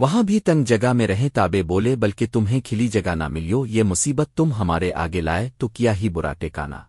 وہاں بھی تنگ جگہ میں رہیں تابے بولے، بلکہ تمہیں کھلی جگہ نہ ملیو، یہ مصیبت تم ہمارے آگے لائے، تو کیا ہی برا ٹیکانا